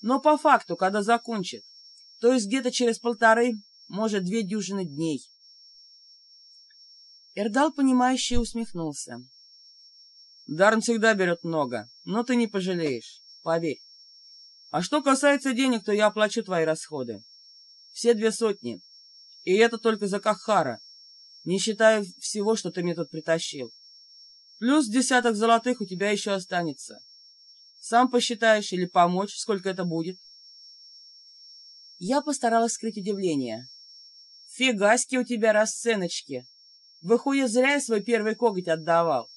Но по факту, когда закончит, то есть где-то через полторы, может, две дюжины дней. Эрдал, понимающе усмехнулся. Дарн всегда берет много, но ты не пожалеешь, поверь. А что касается денег, то я оплачу твои расходы. Все две сотни. И это только за Кахара, не считая всего, что ты мне тут притащил. Плюс десяток золотых у тебя еще останется. Сам посчитаешь или помочь, сколько это будет? Я постаралась скрыть удивление. Фигаски у тебя расценочки. Выходит, зря я свой первый коготь отдавал.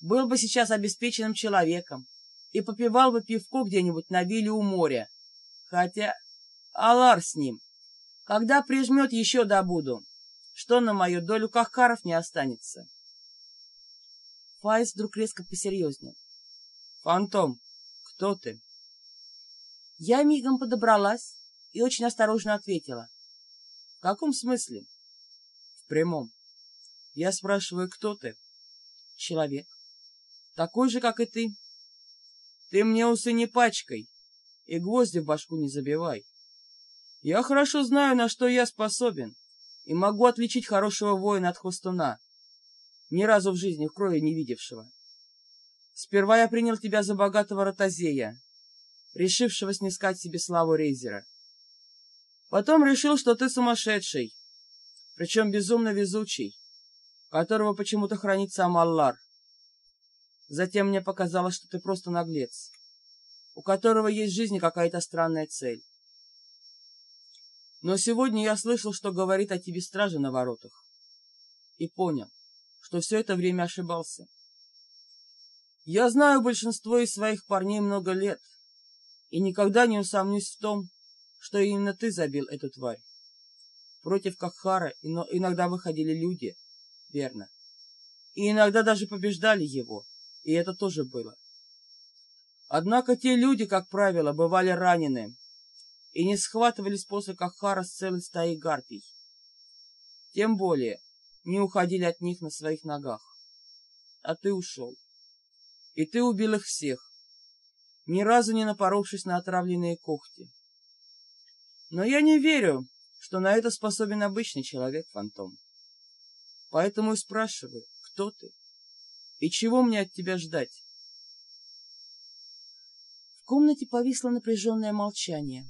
Был бы сейчас обеспеченным человеком и попивал бы пивко где-нибудь на вилле у моря. Хотя, алар с ним. Когда прижмет, еще добуду. Что на мою долю кахкаров не останется. Файс вдруг резко посерьезнел. «Фантом, кто ты?» Я мигом подобралась и очень осторожно ответила. «В каком смысле?» «В прямом. Я спрашиваю, кто ты?» «Человек». «Такой же, как и ты?» «Ты мне усы не пачкай и гвозди в башку не забивай. Я хорошо знаю, на что я способен, и могу отличить хорошего воина от хвостуна, ни разу в жизни в крови не видевшего. Сперва я принял тебя за богатого ротозея, решившего снискать себе славу рейзера. Потом решил, что ты сумасшедший, причем безумно везучий, которого почему-то хранит сам Аллар. Затем мне показалось, что ты просто наглец, у которого есть в жизни какая-то странная цель. Но сегодня я слышал, что говорит о тебе стража на воротах, и понял, что все это время ошибался. Я знаю большинство из своих парней много лет, и никогда не усомнюсь в том, что именно ты забил эту тварь. Против Кахара иногда выходили люди, верно, и иногда даже побеждали его, и это тоже было. Однако те люди, как правило, бывали ранены и не схватывались после Кахара с целой стаей гарпий. Тем более, не уходили от них на своих ногах. А ты ушел. И ты убил их всех, ни разу не напоровшись на отравленные когти. Но я не верю, что на это способен обычный человек-фантом. Поэтому и спрашиваю, кто ты и чего мне от тебя ждать? В комнате повисло напряженное молчание.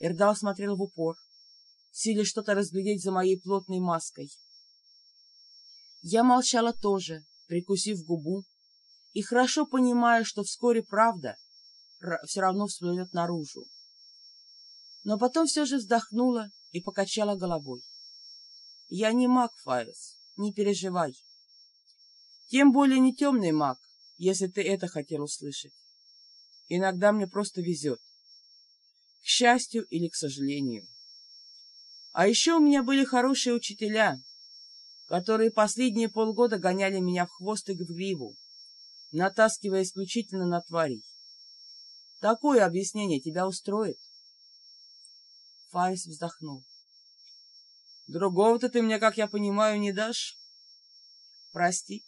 Эрдал смотрел в упор, силя что-то разглядеть за моей плотной маской. Я молчала тоже, прикусив губу, и хорошо понимая, что вскоре правда все равно всплывет наружу. Но потом все же вздохнула и покачала головой. Я не маг, Фаис, не переживай. Тем более не темный маг, если ты это хотел услышать. Иногда мне просто везет. К счастью или к сожалению. А еще у меня были хорошие учителя, которые последние полгода гоняли меня в хвост и в гриву, натаскивая исключительно на тварей. Такое объяснение тебя устроит? Файс вздохнул. Другого-то ты мне, как я понимаю, не дашь? Прости.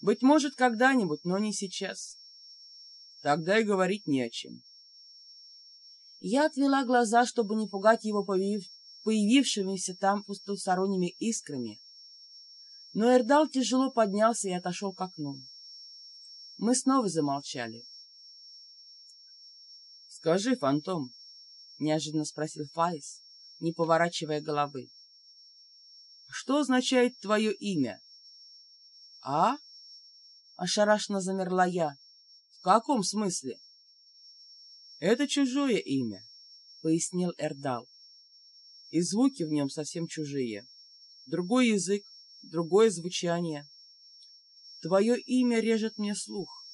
Быть может, когда-нибудь, но не сейчас. Тогда и говорить не о чем. Я отвела глаза, чтобы не пугать его появившимися там пустосторонними искрами, но Эрдал тяжело поднялся и отошел к окну. Мы снова замолчали. — Скажи, фантом, — неожиданно спросил Фаис, не поворачивая головы, — что означает твое имя? — А? — ошарашенно замерла я. — В каком смысле? — Это чужое имя, — пояснил Эрдал. — И звуки в нем совсем чужие. Другой язык, другое звучание. Твое имя режет мне слух.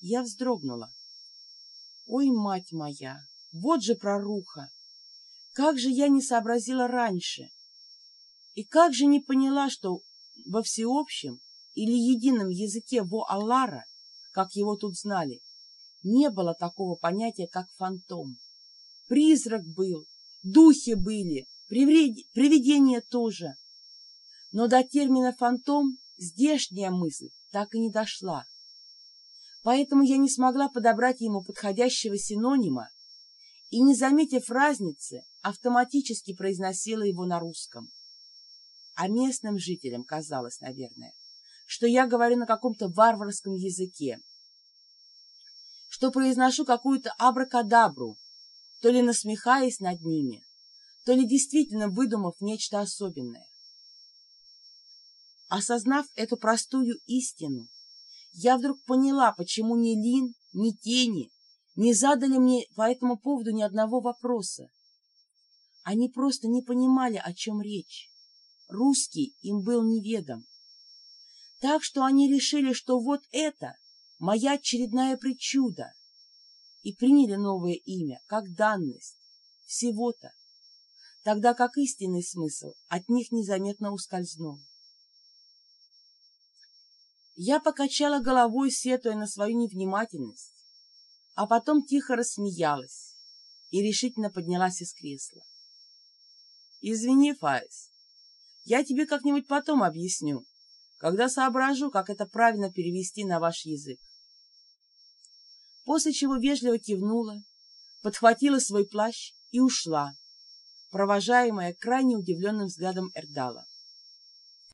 Я вздрогнула. Ой, мать моя, вот же проруха! Как же я не сообразила раньше! И как же не поняла, что во всеобщем или едином языке Во-Аллара, как его тут знали, не было такого понятия, как фантом. Призрак был, духи были, привидения тоже но до термина «фантом» здешняя мысль так и не дошла. поэтому я не смогла подобрать ему подходящего синонима и, не заметив разницы, автоматически произносила его на русском. А местным жителям казалось, наверное, что я говорю на каком-то варварском языке, что произношу какую-то абракадабру, то ли насмехаясь над ними, то ли действительно выдумав нечто особенное. Осознав эту простую истину, я вдруг поняла, почему ни Лин, ни Тени не задали мне по этому поводу ни одного вопроса. Они просто не понимали, о чем речь. Русский им был неведом. Так что они решили, что вот это моя очередная причуда, и приняли новое имя как данность всего-то, тогда как истинный смысл от них незаметно ускользнул. Я покачала головой, сетуя на свою невнимательность, а потом тихо рассмеялась и решительно поднялась из кресла. «Извини, Файс, я тебе как-нибудь потом объясню, когда соображу, как это правильно перевести на ваш язык». После чего вежливо кивнула, подхватила свой плащ и ушла, провожаемая крайне удивленным взглядом Эрдала.